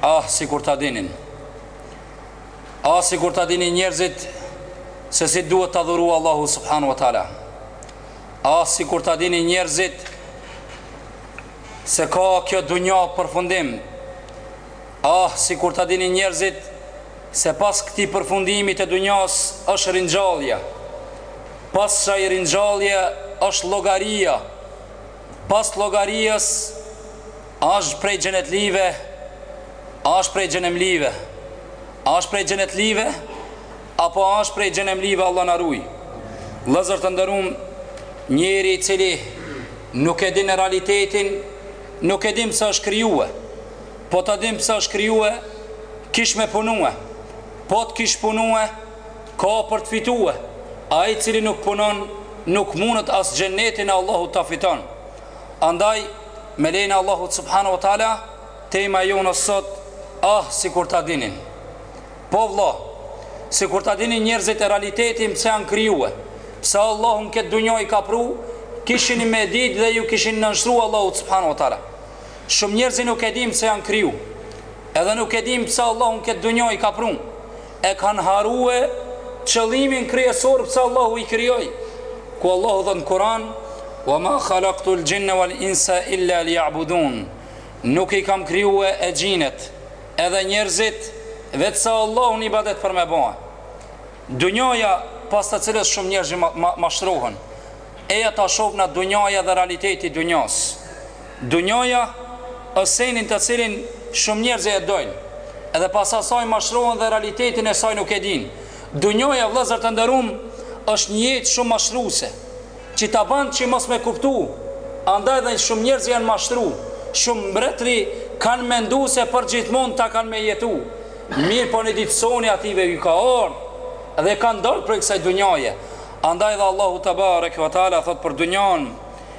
Ah sikur ta dinin Ah sikur ta dinin njerëzit se si duhet t'adhuru Allahu subhanahu wa ta'ala Ah sikur ta dinin njerëzit se ka kjo dunja përfundim Ah sikur ta dinin njerëzit se pas këtij përfundimi të dunjas është ringjallja Pas saj ringjallje është llogaria Pas llogarisë Asht prej xhenetlive Asht prej xhenemlive Asht prej xhenetlive Apo asht prej xhenemlive Allah na rujë Vëllezër të nderumë Njeri i cili Nuk e dinë realitetin Nuk e din pse është krijue Po ta din pse është krijue Kish me punue Po të kish punue Ka për të fitue Ai cili nuk punon Nuk munet as xhenetin e Allahut ta fiton Andaj Me lejen e Allahut subhanahu wa taala tema jonë sot ah sikur ta dinin po vëlla sikur ta dinin njerëzit e realitetin pse janë krijue pse Allahu në këtë dunjë i ka pru kishin me ditë dhe ju kishin nënshtru Allahut subhanahu wa taala shumë njerëz nuk e dinë pse janë kriju edhe nuk e dinë pse Allahu në këtë dunjë i ka pru E kanë harrue qëllimin kryesor pse Allahu i krijoi. Ku Allahu thotë në Kur'an, "Wa ma khalaqtul jinna wal insa illa liya'budun." Nuk i kam krijue exhinët, edhe njerëzit, veçse Allahun ibadet për me ba. Dunjaja pas të cilës shumë njerëz mashtrohen. Eja ta shohna dunjaja dhe realiteti i dunjas. Dunjaja është seni të cilin shumë njerëzë e dojnë dhe pas asaj mashtrohen dhe realitetin e saj nuk e dinë. Dunjaja, vëllezër të nderumë, është një jetë shumë mashtruese, që ta ban që mos me kuptu, andaj dhe shumë njerëzë janë mashtru, shumë mbretëri kanë mendu se përgjithmonë ta kanë me jetu, mirëpo një ditë soni atyve ju ka ardhë dhe kanë dalë prej kësaj dunjaje. Andaj dhe Allahu tebareke ve teala thotë për dunjanë,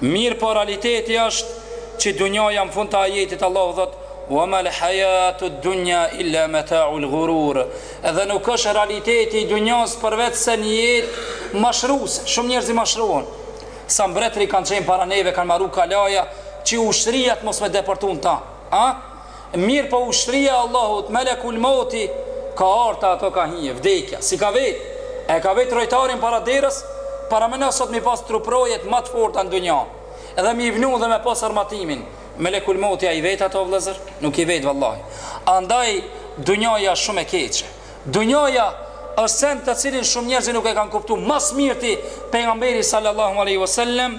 Mirëpo realiteti është që dunjaja në fund të ajetit Allahu thotë, Wa mal hayatu dunya illa mata'ul ghurur dhe nuk është realiteti i dunjas përveç se një jetë mashruse, shumë njerëzi mashrohen, sa mbretëri kanë qenë para neve kanë marru kalaja që ushtria të mos me depërtu në ta, a? Mirëpo ushtria e Allahut, Melekul Mauti, ka ardh te ato ka hi, vdekja, s'i ka vetë, e ka vetë rojtarin para derës, para meno sot mi pas truprojet ma të forta në dunja, dhe mi vnu dhe me pas armatimin, Melekul Mauti a i vetë ato vëllezër, nuk i vetë vallahi, andaj dunjaja është shumë e keqe, dunjaja është send të cilin shumë njerëzi nuk e kanë kuptu, ma s'mirti pejgamberi sallallahu alaihi wasallam,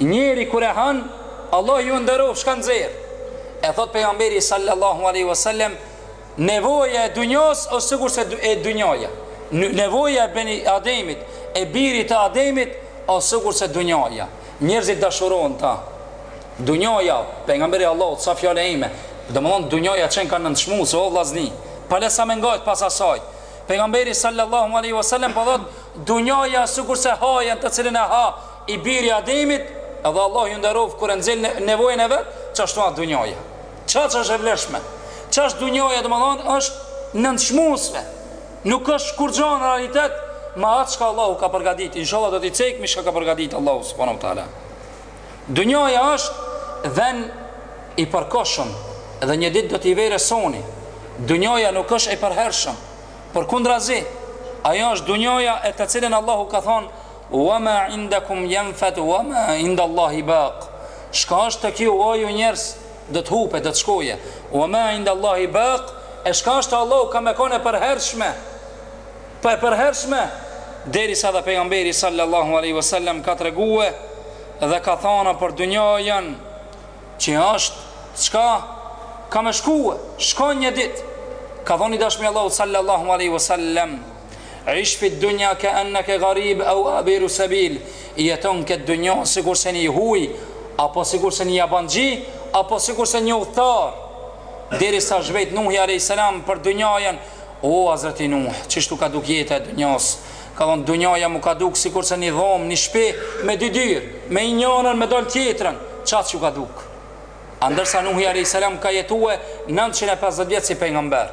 Njeri kur e han, Allah ju nderoftë çka nxjerr. E thotë pejgamberi sallallahu alejhi ve sellem, Nevoja e dunjas është sikurse e dunjaja. Nevoja e beni Ademit, e birit të Ademit është sikurse dunjaja. Njerëzit dashurohen n'ta. Dunjaja, pejgamberi Allahut sa fjalë e ime, domthon dunjaja qenka nënçmuese o vllazni. Pale sa me nga pas asaj. Pejgamberi sallallahu alejhi ve sellem po thotë, dunjaja sikurse hajën të cilën e ha I biri Ademit, edhe Allah ju nderoftë kur e nxjerr nevojën e vet, qashtu a dunjaja. Çaq është e vlefshme. Çaq dunjaja domethënë është nënçmuese. Nuk është kurgjo në realitet me atë çka Allahu ka përgatit. Inshallah do t'i cekmi çka ka përgatit Allahu subhanahu wa taala. Dunjaja është ven i përkohshëm edhe një ditë do t'i vije fundi. Dunjaja nuk është e përhershëm. Përkundrazi, ajo është dunjaja e të cilën Allahu ka thonë Wa ma indakum yanfad wa ma inda Allahi baq, Çka është tek ju, o ju njerëz, do të hupet, do të shkojë, Wa ma inda Allahi baq, E çka është te Allahu ka me qenë e përhershme, e përhershme, derisa edhe Pejgamberi sallallahu alejhi ve sellem ka tregue dhe ka thënë për dynjajën që është çka ka me shkue, shkon një ditë, ka thënë i dashmi i Allahut sallallahu alejhi ve sellem, Ish fi dunja ke enneke garib au abiru sebil, jeto në këtë dunja sikurse një i huaj, apo sikurse një jabanxhi, apo sikurse një udhëtar, derisa është vetë Nuhi alejhi selam për dunjajen, O Hazreti Nuh, qysh t'u ka duk jeta e dunjas, ka thonë, dunjaja m'u ka duk sikurse një dhomë, një shpi, me dy dyrë, me hi njënën me dal tjetrën, qaq ju ka duk. A ndërsa Nuhi alejhi selam ka jetue nëntëqind e pesëdhjetë vjet si pejgamber.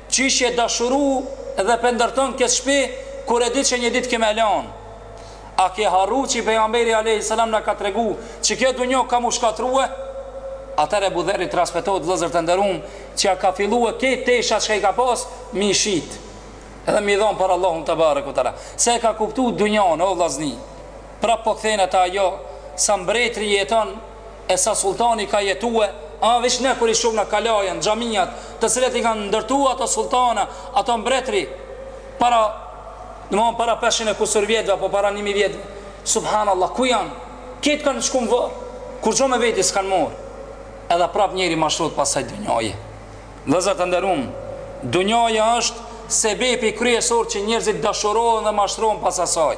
Qysh je dashuru edhe pe ndërton ketë shpi kur e di qe një dit ke me e lanë a ke harru qe pejgamberi alejhi selam na ka tregu qe kjo dunjo ka mu shkatrue atëherë Ebu Dherri transmetohet vëllezër të nderuam qe ja ka fillue krejt teshat çka i ka pas me i shit edhe me i dhan për Allahun tebareke ve teala se e ka kuptu dynjan o vllazni prap po kthehna te ajo sa mbretri jeton E sa sulltan ka jetue, aa veç ne kur i shohna kalajen, xhamiat, të cilat i kanë ndërtu ato sulltana, ato mbretëri, para, domethënë para pesëqind e kusur vjetëve apo para një mijë vjetëve, subhanallah, ku janë? Krejt kanë shku në varr, kurgjo me veti s'kanë marrë. Edhe prapë njeri mashtrohet pas kësaj dunjaje. Vëllezër të nderuam, dunjaja është sebepi kryesor që njerëzit dashurohen dhe mashtrohen pas asaj.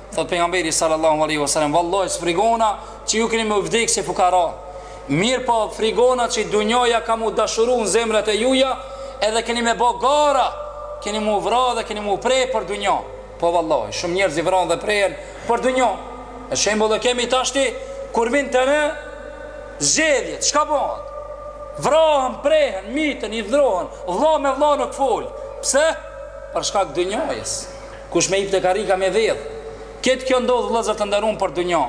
Thot pejgamberi sallallahu alaihi wasallam, vallahi sfrigona që ju keni me vdek si fukara. Mirëpo frigona që dunjoja ka mu dashuru në zemrat e juja, edhe keni me bo gara, keni mu vra dhe keni mu prej për dunjo. Po vallahi, shumë njerëzi vrahen dhe prehen për dunjo. E shembull e kemi tashti kur vin te ne zgjedhjet, çka bëhet? Vrahen, prehen, myten, idhnohen, vlla me vlla nuk fol. Pse? Për shkak dunjojës. Kush me hip te karrika me vedh. Këtë kjo ndodh vëllezër të nderum për dunja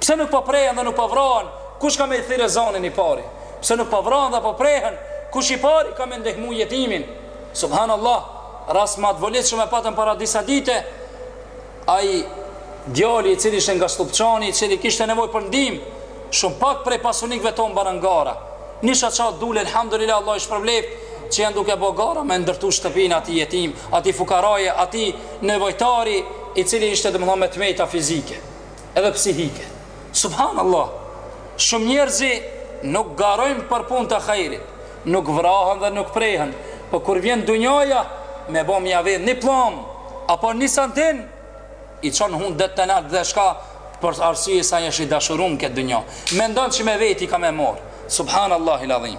Pse nuk po prehen dhe nuk po vrahen Kush ka me i thirë ezanin i pari Pse nuk po vrahen dhe po prehen Kush i pari ka me ndihmu jetimin Subhan Allah Rast ma të volitshëm e patëm para disa dite Ai Djali i cili ishte nga Slupçani i cili kishte nevojë për ndihmë Shumë pak prej pasunikve tonë banën gara Ni pjesë që dulën Elhamdulillah Allah i shpërbleft Që janë duke bo gara me ndërtu shtëpin atij jetimi atij fukaraje, atij nevojtari i cili ishte domethënë me të meta fizike edhe psihike. Subhanallah. Shumë njerëzi nuk garojnë për punë të hajrit, nuk vrahen dhe nuk prehen, po kur vjen dunjaja me bë me ja vnu një pllam apo një santin i çon hundët te nalt dhe çka për arsye se je i dashuruar n'këtë dunjë. Mendon se me veti ka me marr. Subhanallahu alazim.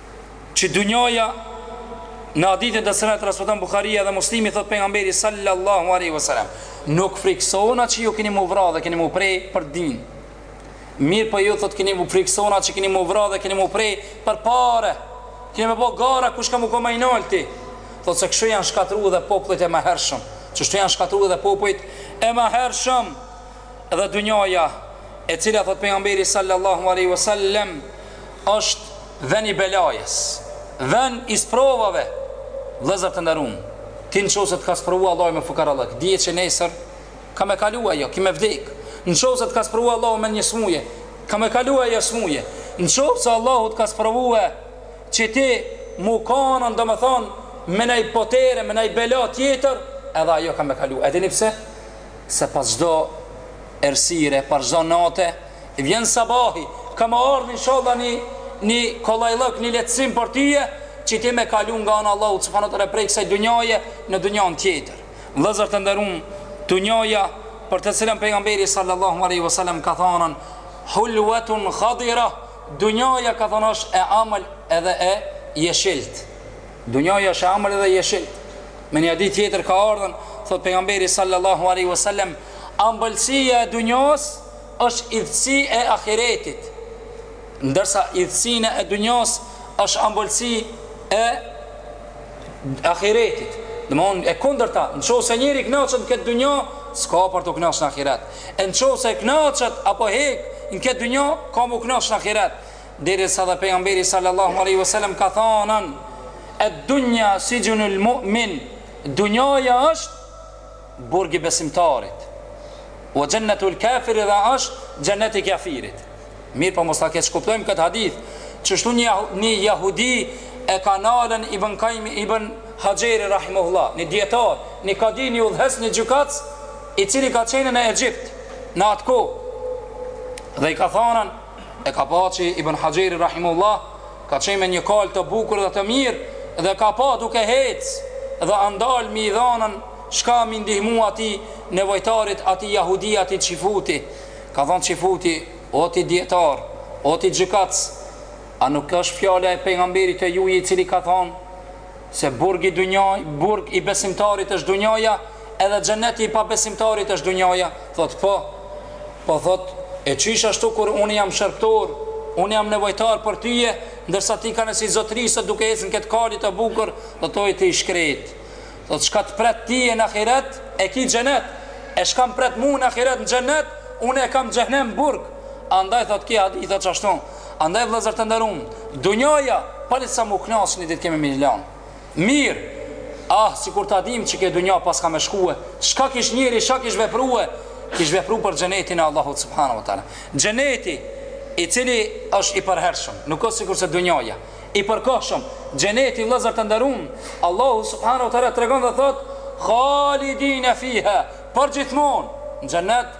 që dunjaja në hadithin të cilin e transmeton Buhariu dhe Muslimi thot pejgamberi sallallahu aleyhi vësallam nuk friksona që ju keni mu vra dhe keni mu prej për din mirëpo ju thot friksona që keni mu vra dhe keni mu prej për pare keni me bo gara kush ka mu kon ma i nalti thot se kështu janë shkatru dhe popujt e mahershëm qështu janë shkatru dhe popujt e mahershëm Dhe dunjaja, e cila thotë pejgamberi sallallahu alejhi ve sellem, është vend i belajes, vend i sprovave. Vëllezër të nderuam, ti nëse të ka sprovu Allahu me fukarallëk, dije që nesër ka me kalu ajo, ke me vdekë. Nëse të ka sprovu Allahu me një smuje, ka me kalu ajo smuje. Nëse Allahu të ka sprovue që ti mu kanën, domethënë, me naj potere, me naj bela tjetër, edhe ajo ka me kalu. E dini pse? Se pas çdo errësire, pas çdo nate, vjen sabahi, ka me ardhë inshallah ni ni kollajllëk, ni lehtësim për tyje, që ti me kalu nga ana e Allahut subhanahu teala prej kësaj dunjaje në dunjan tjetër. Vëllezër të nderum, dunjaja për të cilën pejgamberi sallallahu alaihi wasallam ka thanën hulwatun khadirah, dunjaja ka thanë është e amël edhe e jeshiltë. Dunjaja është e amël edhe jeshil. Me një hadith tjetër ka ardhën, thotë pejgamberi sallallahu alaihi wasallam, ambëlsia e dunjas është idhësi e ahiretit, ndërsa idhësina e dunjas është ambëlsi e ahiretit. Domthon e kundërta, nëse njëri kënaqet në këtë dunjë, s'ka për të kënaqur në ahiret. E nëse kënaqet apo hek në këtë dunjë, ka m'u kënaq në ahiret. Derisa dhe Pejgamberi sallallahu alaihi wasallam ka thënë: "Ed-dunya sijnul mu'min", Dunjaja është burg i besimtarit. "Wa jannatul kafir", dhe është xhenet i kafirit. Mirëpo mos ta keqkuptojmë këtë hadith, çështu një jahudi e ka nalën Ibën Kajmi Ibën Haxheri rahimehullah, një dijetar, një kadi, një udhëheqës, një gjykatës, i cili ka qenë në Egjipt në atë kohë dhe i ka thënë, E ka pa që Ibn Haxheri rahimehullah ka qenë me një kalë të bukur dhe të mirë dhe ka pa duke ec dhe a ndal me i dhanën çka me i ndihmu atij nevojtarit atij jahudi atij çifuti. Ka thonë çifuti, o ti dijetar, o ti gjykac, a nuk është fjala e pejgamberit të juj i cili ka thonë, Se burg i dunjaj, burg i besimtarit është dunjaja, edhe xheneti i pabesimtarit është dunjaja? Thotë, Po. Po thotë, E qysh ashtu kur unë jam shërbëtor, unë jam nevojtar për tyje, ndërsa ti kah ën si zotëri sot duke ecë në këtë kali të bukur? Thotë, Oj ti i shkretë! Thotë, Çka të pret ty në ahiret, e ki xhenet, e çka më pret mua në ahiret në xhennet, unë e kam xhehenem burg. Andaj thotë ky hadith a çashtu. Andaj vëllezër të nderuam, dunjaja pale sa m'u knaq një ditë kemi me lan. Mirëpo. Ah, sikur ta dim që ke dunja pas ka me shkue, çka kish njëri, çka kish veprue, kish vepru për xhenetin e Allahut subhanahu wa taala. Xheneti i cili është i përhershëm, nuk është sikurse dunjaja, i përkohshëm. Xheneti vëllezër të nderuam, Allahu subhanahu wa taala tregon dhe thot: "Khalidin fiha", për gjithmonë në xhenet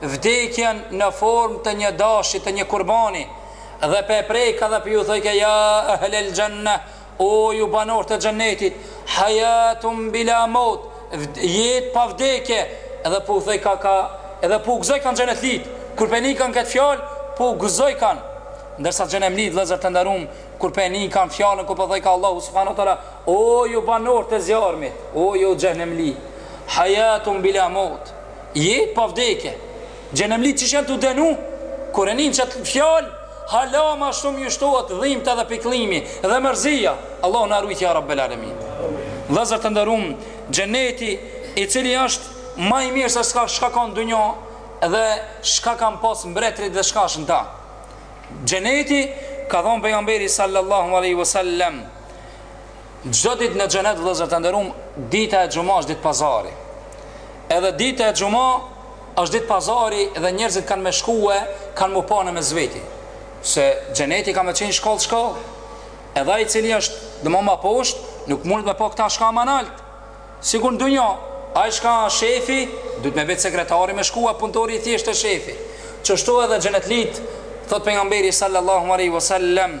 vdekjen në formë të një dashi, të një kurbani, dhe pe prejka dhe po ju thojka, ja ehlel xhenne, o ju banorë të xhennetit, hajatun bila mot, jetë pa vdekje, edhe p'u thojka ka, edhe p'u gëzojkan xhennetlit, kur pe nijkan këtë fjalë, p'u gëzojkan, ndërsa xhehnemlit vëllezër të nderum, kur pe nijkan fjalën, kur po thojka Allahu subhanahu taala, o ju banorë të zjarrmit, o ju xhehnemlit, hajatun bila mot, Jetë pa vdekje. Xhehnemlit çi janë të dënu, kur e nin çat fjalë, hala ma shumë ju shtohet dhimbta dhe pikëllimi dhe mërzia. Allahu na ruajt ya Rabbel Alamin. Vëllezër të nderuam, xheneti i cili është më i mirë se çka çka ka në dunjë dhe çka kanë pas mbretërit dhe çka është në ta. Xheneti ka thënë pejgamberi sallallahu alaihi wasallam Çdo ditë në xhenet vëllezër të nderuam, dita e xumës është ditë pazari. Edhe dita e xumës është ditë pazari dhe njerëzit kanë me shkue, kanë mu pa në mes veti. Se xheneti ka me qenë shkallë shkallë. Edhe ai i cili është ma poshtë, nuk mundet me pa këta çka më nalt. Sikur në dunja, ai çka shefi, duhet me vetë sekretarin me shkua punëtori i thjeshtë te shefi. Qashtu edhe xhenetlit, thot pejgamberi sallallahu alaihi wasallam,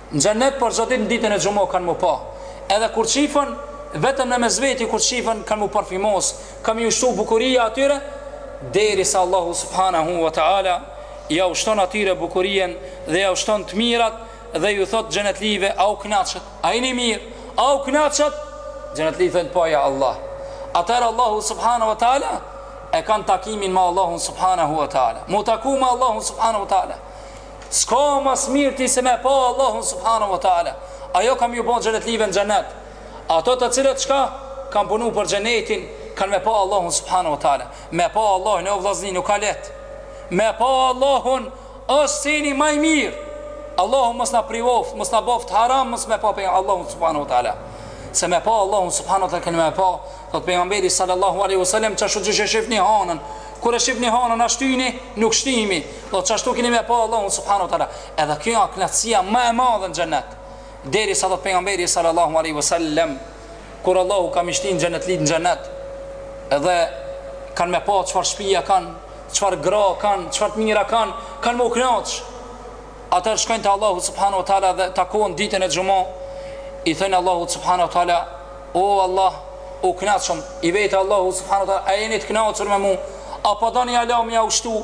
Në xhenet por çdo ditë në ditën e xhuma kan mu pa edhe kur shifen vetëm në mes veti kur shifen kan mu parfimos kan me ju shtu bukuria atyre deri sa Allahu subhanahu wa taala ja u shton atyre bukurinë dhe ja u shton të mirat dhe ju thot xhenetlive a u kënaqët a jeni mir a u kënaqët xhenetli thon po ja Allah atëherë Allahu subhanahu wa taala e kanë takimin me Allahun subhanahu wa taala mu taku me Allahun subhanahu wa taala Ska ma mirësi se me pa Allahun subhanahu wa ta'ala Ajo ka me ju bo xhenetlive në xhenet Ata të cilët çka kan punu për xhenetin Kan me pa Allahun subhanahu wa ta'ala Me pa Allahun o vllazni nuk a let Me pa Allahun është seni ma i mirë Allahu mos na privoft, mos na boft haram Mos me pa Allahun subhanahu wa ta'ala Se me pa Allahun subhanahu wa ta'ala Keni me pa Thot pejgamberi sallallahu alaihi wa sallam Qashtu qysh e shifni hanën Kur e shifni hanën a shtyni nuk shtyni Po qashtu keni me pa Allahun subhanahu wa taala. Edhe kjo është kënaqësia më e madhe në xhenet. Deri sa thot pejgamberi sallallahu alaihi wasallam kur Allahu ka me i shti xhenetlit në xhenet. Edhe kanë me pa çfarë shtëpie kanë, çfarë gra kanë, çfarë të mira kanë, kanë mu kënaq. Atëherë shkojnë te Allahu subhanahu wa taala dhe takohen ditën e xhuma. I thonë Allahut subhanahu wa taala, "O Allah, u kënaqëm i vet Allahu subhanahu wa taala, a jeni të kënaqur me mua? Apo doni ala me jau shtu?"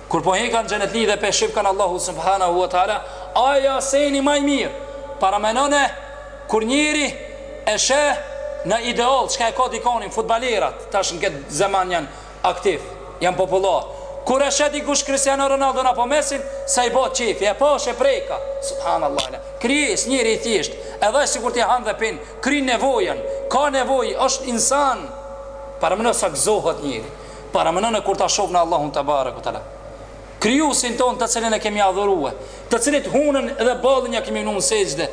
Kur po hekan xhenetlit dhe pe shifkan Allahun subhanahu wa taala ai a seni ma i mir paramenoni kur njeri e sheh ni ideal çka e ka dikon futbollerat tash në kët zeman jan aktiv jan popullar kur e sheh dikush kristiano ronaldon apo mesin sa i bohet qefi e pash e preka subhanallah krijes njeri i thjesht edhe ai sikur ti han dhe pin kry nevojën ka nevojë është insan parameno sa gëzohet njeri Paramenoni kur ta shofna Allahun tebareke ue teala Krijuesin ton të cilin e kemi adhurue Të cilit hunën dhe ballin ja kemi vnu në sexhde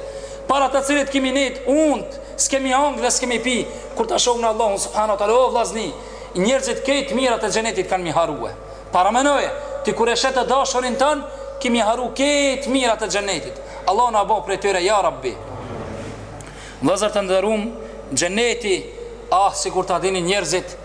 Para të cilit kemi nejt unt S'kemi hangër dhe s'kemi pi Kur ta shofna Allahun subhanahu teala O vllazni Njerëzit krejt mirat e xhenetit kan mi harue Paramenoje Ti kur e sheh të dashurin ton Kemi haru krejt mirat e xhenetit Allahu na bo prej tyre ja rabbi Vllezër të nderum Xheneti Ah sikur ta dinin njerëzit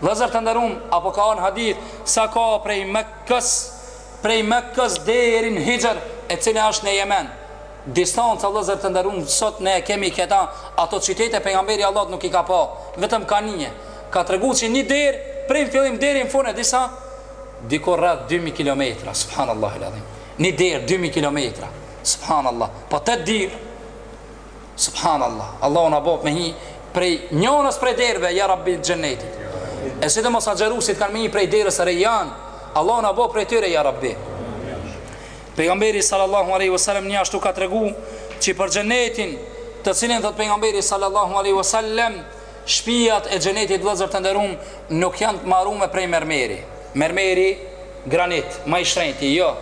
Vëllezër të nderum apo ka thonë në hadith sa ka prej Mekës prej Mekës deri në Hexher e cila është në Jemen distanca vëllezër të nderum sot ne e kemi keta ato qytete pejgamberi Allahut nuk i ka pa vetëm ka nie ka tregu që një derë prej në fillim deri në fund e dista diku rreth dy mijë kilometra subhanallahil adhim një derë dy mijë kilometra subhanallahu po te derë Subhanallah. Allahu na bëftë me hi prej njënës prej dyerve ja Rabbi të xhenetit. E sidomos agjeruesit kanë me hi prej derës Rejan. Allahu na bëftë prej tyre ja Rabbi. Pejgamberi sallallahu alaihi wasallam njashtu ka tregu që për xhenetin, të cilin thot pejgamberi sallallahu alaihi wasallam Shpijat e xhenetit vëllezër të nderum nuk janë të marume prej mermeri mermeri granit ma i shtrejti jo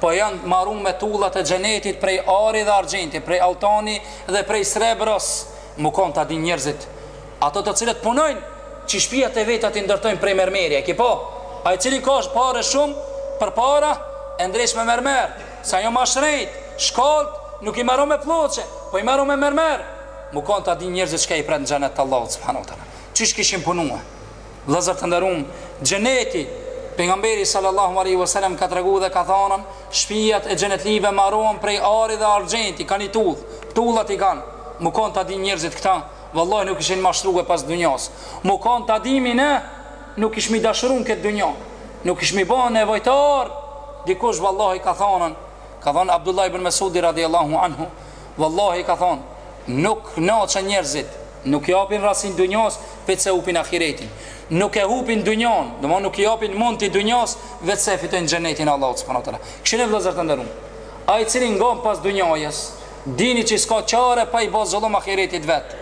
po janë të marume tullat e xhenetit prej ari dhe argjenti prej altani dhe prej srebres me kon ta din njerzit ato të cilët punojn që shpijat e veta t'i ndërtojn prej mermeri e ki pa ai cili ka pare shum për para e ndreq me mermer se o ma shtrejt shkallt nuk i maron me plloçe po i maron me mermer Me kon ta din njerzit çka i pret në xhenet të Allahut subhanahu wa taala. Qysh kishin punue. Vëllezër të nderuam, xheneti Pejgamberi sallallahu alaihi wasallam ka tregu dhe ka thanën, shpijat e xhenetlijve marohen prej ari dhe argjenti, ka ni tull, tullat i kanë. Me kon ta din njerzit këta, vallahi nuk ishin mashtrue pas dunjas. Me kon ta dimi ne, nuk ishmi dashuru në këtë dunja. Nuk ishmi ba nevojtar dikush vallahi ka thanën, ka than Abdullah ibn Mesudi radhiyallahu anhu, Wallahi ka thonë, nuk kënaqen njerëzit, nuk japin rëndësinë dunjas, veç se e hupin ahiretin. Nuk e hupin dunjan, domethënë nuk i japin mund të dunjas, veç se e fitojnë xhenetin e Allahut subhanahu teala. Kështu vëllezër të nderuar. Ai i cili nget pas dunjajës, dini që s'ka çare pa i bë zullum ahiretit vet.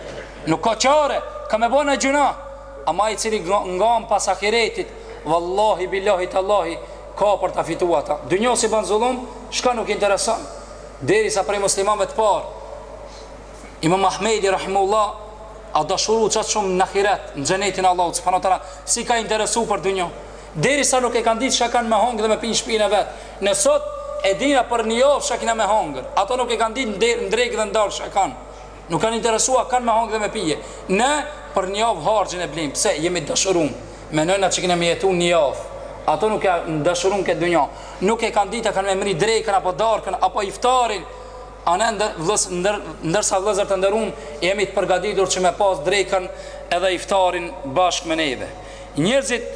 Nuk ka çare, ka me bo gjynah. Ama ai i cili nget pas ahiretit, wallahi billahi tallahi ka për ta fituar ata. Dunjas i bën zullum, çka nuk intereson. Derisa prej muslimanëve të parë, Imam Ahmedi rahimehullah a dashuru çat shumë në ahiret, në xhenetin e Allahut subhanahu wa taala, s'i ka interesu për dynjë. Derisa nuk e kanë ditë çka kanë me hongër dhe me pi në shpinë e vet. Ne sot e dina për një javë çka kena me hongër. Ato nuk e kanë ditë në drekë dhe në darkë çka kanë. Nuk kanë interesu a kanë me hangër dhe me pi. Ne për një javë harxhin e blimë, pse jemi dashuru. Menojna që kena me jetu një javë, ato nuk e kanë dashuru këtë dunja. Nuk e kanë dit a kanë me mrri drekën, apo darkën, apo iftarin. A ne ndër, vllaz, ndër, ndërsa vëllezër të nderum, jemi të përgatitur që me pas drekën edhe iftarin bashkë me neve. Njerëzit,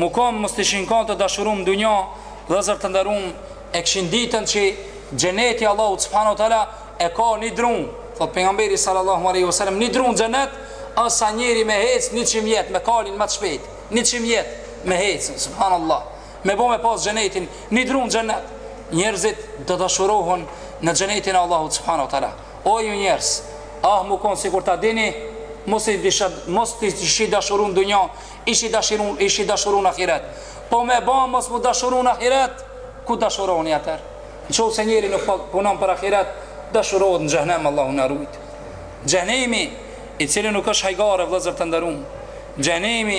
me kon, mos të ishin kanë të dashurum në dunja, vëllezër të nderum, e kishin ditën që xheneti i Allahut subhanahu teala, e ka një drun, thot pejgamberi sallallahu alaihi wasallam, një dru n'xhenet, sa njeri me hec 100 vjet, me kalin më të shpejt, 100 vjet me hec, subhanallah. Me bë me pas xhenetin, një dru n'xhenet. Njerëzit dashurohen në xhenetin e Allahut subhanahu wa taala. O ju njerëz, ah me kon sikur ta dini, mos ishi, mos t'ishi dashuru n'dunja, ishi dashuru, ishi dashuru n'ahiret. Po me bë mos m'u dashuru n'ahiret, ku dashuroheni atëherë? Në qoftë se njeri nuk punon për ahiret, dashurohet në xhehenem Allahu na rujt. Xhehenemi i cili nuk është hajgare vëllezër të nderuam. Xhehenemi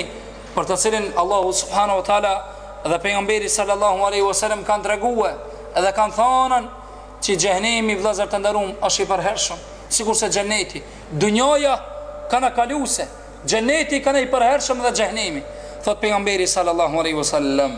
për të cilin Allahu subhanahu wa taala dhe pejgamberi sallallahu alaihi wasallam kanë treguar dhe kanë thënë që xhehenemi vëllezër të nderuam është i përhershëm, sikurse xheneti. Dunjaja âsht kaluse, xheneti âsht i përhershëm dhe xhehenemi. Thot pejgamberi sallallahu alaihi wasallam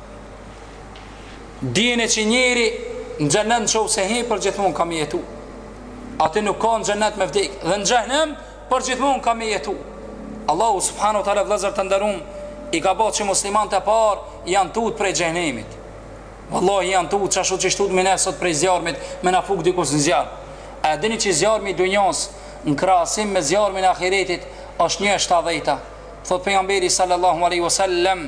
Dijeni që njeri në xhenet nëse hin për gjithmonë ka me jetu. Aty nuk ka në xhenet me vdek dhe në xhenem për gjithmonë ka me jetu. Allahu subhanahu wa taala vëllazër të nderuam i ka bërë që muslimanët e parë janë tut prej xhenemit. Wallahi janë tut qashtu qysh tutemi ne sot prej zjarmit me na fut dikush në zjarr. A dini që zjarmi i dunjos në krahasim me zjarmin e ahiretit është një e shtatëdhjeta. Thot pejgamberi sallallahu alaihi wasallam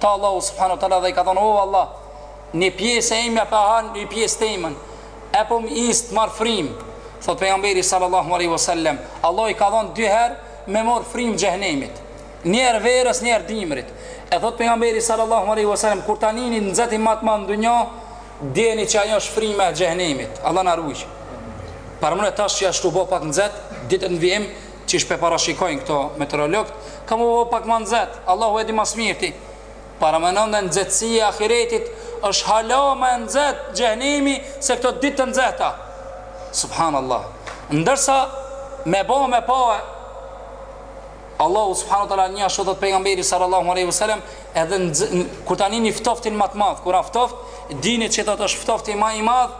Tha Allahu subhanahu wa ta'ala dhe i ka thënë, O Allah, një pjesë e imja pe hanë një pjesë të imën, e po m'jep izë të marr frymë. Thot pejgamberi sallallahu alaihi wasallam, Allahu i ka dhënë dy herë me marr frymë xhehenemit. Një herë verës, një herë dimrit. E thot pejgamberi sallallahu alaihi wasallam, kur ta nini nxehtin më të madh në dynja, dijeni që ajo është fryma e xhehenemit. Allah na ruaj. Paramendo tash që asht bë pak nxet, ditët në vijim, qysh pe parashikojnë këto meteorologët, ka mu bo pak ma nxehtë, Allahu e di ma s'mirti, paramendoni nxehtësia e ahiretit është hala ma e nxehtë xhehnemi se këto ditë të nxehta, subhanallah, ndërsa me ba me pa, Allahu subhanu wa taala njashtu thot pejgamberi sallallahu alaihi wasallam edhe kur ta nini ftoftin më të madh kur â ftoft dini që thot është ftofti më i madh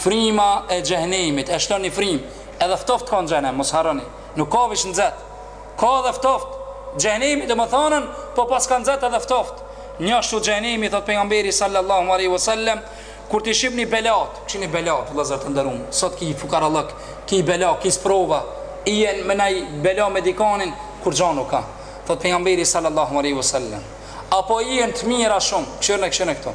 Fryma e xhehenemit e lshon një frymë edhe ftoft ka në xhehenem mos harroni nuk ka veq nxet ka edhe ftoft xhehenemi do me thanën po pas ka nxet edhe ftoft njashtu xhehenemi thot pejgamberi sallallahu alejhi wa sallam kur t'i shihni belat kshyrni belat vëllezër të nderuam sot ki fukarallëk ki bela ki sprova i jen me naj bela me dikanin kur gja nuk ka thot pejgamberi sallallahu alejhi wa sallam apo i jen të mira shumë kshyrni kshyrni këto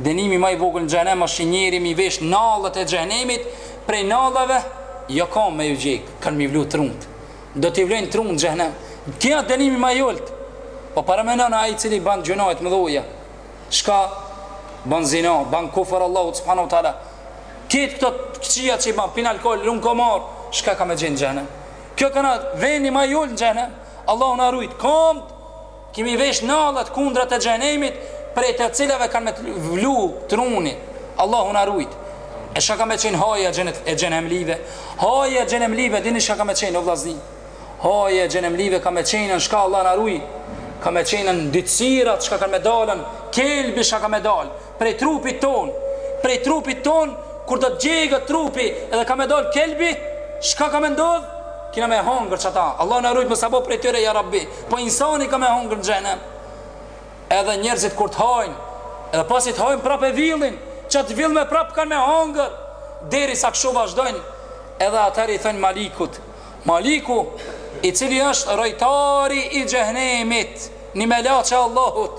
Dënimi ma i vogël në xhehenem është që njeri mi vesh nallët e xhehenemit prej nallave ju ka me ju djeg kan mi vlu trunt do ti vlen trunt xhehenem kjo është dënimi ma i ullt po paramenoni ai i cili ban gjynahe t'mëdhaja shka ban zina ban kufër Allahu subhanehu teala këtë këto këqia që i ban pin alkohol lun kumar shka ka me qenë xhehenem kjo ka me qenë veni ma i ullt në xhehenem Allahu na rujt këmët Ki mi vesh nallët kundrat e xhenemit prej të cilave kanë me të vlu trutë. Allahu na rujt. E shka ka me qenë haja e xhe, e xhenemlive? Haja e xhenemlive, dini shka ka me qenë, o vllazni? Haja e xhenemlive ka me qenë në shka Allah na rujt. Ka me qenë ndytësirat shka kanë me dalën, qelbi shka ka me dalë. Prej trupit ton, prej trupit ton, kur do të djegët trupi edhe ka me dal qelbi, shka ka me ndodh? Kina me hongër qata. Allah na rujt mos na bo prej tyre, ja rabbi. Po insani ka me hongër në xhenem. Edhe njerëzit kur të hajnë, edhe pasit hajnë prap e vilin, që të vjellme prap kanë me hongër. Deri sa këshu vazhdojnë, edhe atëher i thonë Malikut. Maliku, i cili është rojtari i xhehnemit, një melaqe Allahut,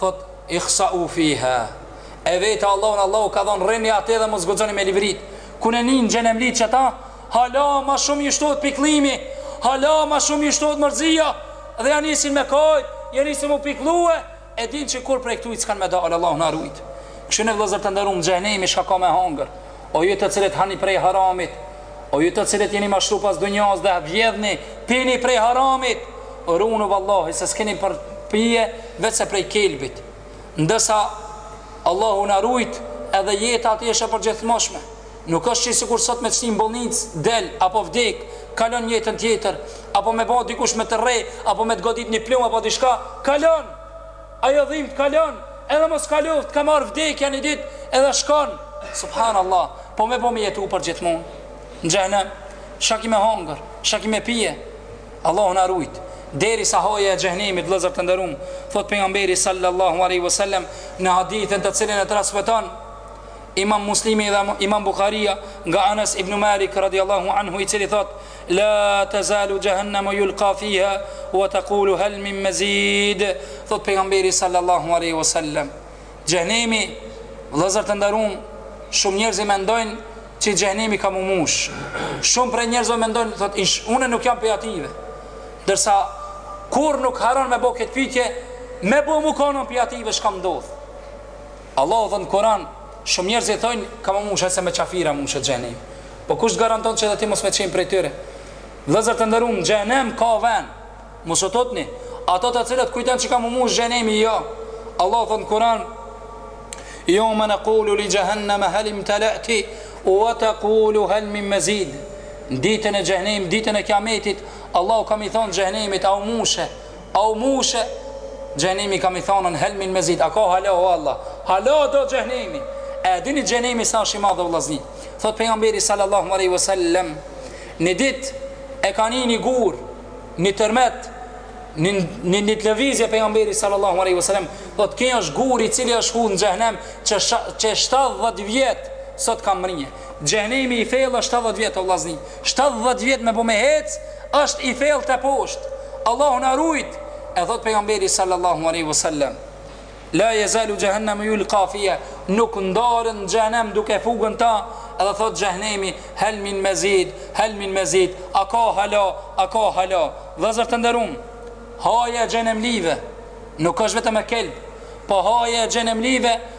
Thot, Ikhsa'u fiha, e lutën Allahun Allahu ka thon rrini ate dhe mos guxoni me livrit, kur e nin xhenemlit qeta, hala ma shum ju shtohet pikllimi, hala ma shum ju shtohet mërzia, dhe ja nisin me kajt, ja nisin mu pikllue, e din që kurr prej ktuj skan me dal, Allahu na rujt. Kështu ne vllezër të nderum xhehenemi çka ka me hangër, O ju të cilët hani prej haramit, o ju të cilët jeni mashtru pas dunjas dhe vjedhni, pini prej haramit, runu vallahi se s'keni për të pije veçse prej qelbit. Ndërsa Allahu na rujt edhe jeta aty është e përgjithmoshme. Nuk është që sikur sot me shti në bollnicë del apo vdek, kalon jetën tjetër, apo me ba dikush me të rreh, apo me të godit një plumb apo diçka, kalon! Ajo dhimbë t'kalon edhe mos kaloftë ka me t'marrë vdekja një ditë edhe shkon subhan Allah po me bo me jetu për gjithmon në xhehenem çka ki me hongër çka ki me pije Allahu na rujt deri sa haja e xhehenemit vëllezër të nderuam thot pejgamberi sallallahu alaihi wasallam në hadithin të cilin e transmeton Imam Muslimi dhe Imam Bukharia nga Anas ibn Malik radiallahu anhu i cili thot La tazalu jahannam yulqa fiha wa taqulu hal min mazid thot pejgamberi sallallahu alejhi wa sallam xhenemi vëllezër të nderuam shumë njerëz e mendojnë që xhenemi ka mu mush shumë prej njerëzve mendojnë thot ishalla unë nuk jam prej atyve ndërsa kur nuk harron me bo këtë pyetje me bo mu kanën prej atyve shka m'ndodh Allahu thot në Kuran, Shumë njerëz i thojnë, Ka m'u mush se me qafira mushet xhehenemi. Po kush të garanton që edhe ti mos me qenë prej tyre? Vëllezër të nderuam, në xhehenem ka ven. Mos u tutni. Ato të cilët kujtojnë që ka m'u mush xhehenemi, jo. Allahu thot në Kuran, Yawma naqulu li jahannama hal imtala'ti wa taqulu hal min mazid. Në ditën e xhehenemit, ditën e Kiametit, Allahu ka me i thonë xhehenemit, a u mushe? A u mushe Xhehnemi ka mi thanën hal min mezid A ka hala o Allah Hala do Xhehnemi E dini Xhehnemi sa është i madh vllazni Thot pejgamberi sallallahu aleyhi ve sellem Një dit e kan ni një gur Një tërmet Një një një lëvizje pejgamberi sallallahu aleyhi ve sellem Thot ky është guri i cili është hudhë në Xhehnem Që, që 70 vjet Sot ka mrri Xhehenemi i thellë është shtatëdhjetë vjet o vllazni shtatëdhjetë vjet me bo me ec është i thellë te poshtë Allahu na rujt e thot pejgamberi sallallahu alejhi ve sellem la yazalu jahannam yulqa fiha nuk ndaren në xhehenem duke fugë n'ta edhe thot xhehenemi hal min mazid hal min mazid a ka hala a ka hala vëllezër të nderuam haja e xhehenemlive nuk është vetëm me kelb po haja e xhehenemlive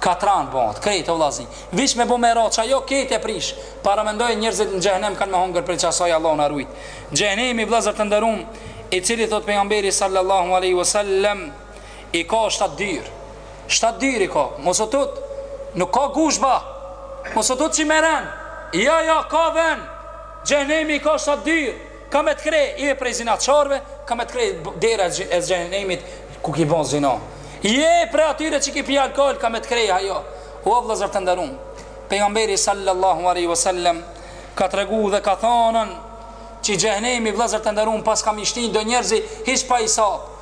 Katran bëhet krejt o vllazni. Veç me bo me ra ç'ajo kejt e prish. Paramendoje njerzit në xhehenem kan me hongër prej asaj Allahu na rujt. Xhehenemi vllazër të nderum i cili thot pejgamberi sallallahu alejhi wa sellem i ka shtat dyr. Shtat dyr i ka. Mos u tut. Nuk ka guzhva. Mos u tut si meren. Jo jo ka ven. Xhehenemi i ka shtat dyr. Ka me të kre je prej zinaqarve, ka me të kre dera e xhehnemit ku ki bo zina. Je prej atyre që ki pi alkool, ka me të kre ajo. O vëllazër të nderuam. Pejgamberi sallallahu alaihi wasallam ka tregu dhe ka thanën që xhehnemi vëllazër të nderuam po s'ka me i shtin do njerëzi hiç pa hisab.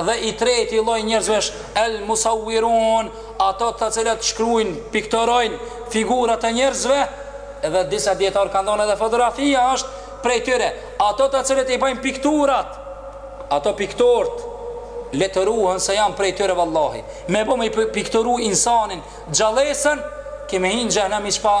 Edhe i treti lloj njerëzvesh, el musawwirun, ato të cilët shkrujnë, piktorojnë figurat e njerëzve, edhe disa dijetarë kanë thënë edhe fotografia është prej tyre, ato të cilët i bajnë pikturat, ato piktort, le të ruhen se janë prej tyre vallahi. Me bo me piktoru insanin gjallesën, ki me hi n'xhehnem hiç pa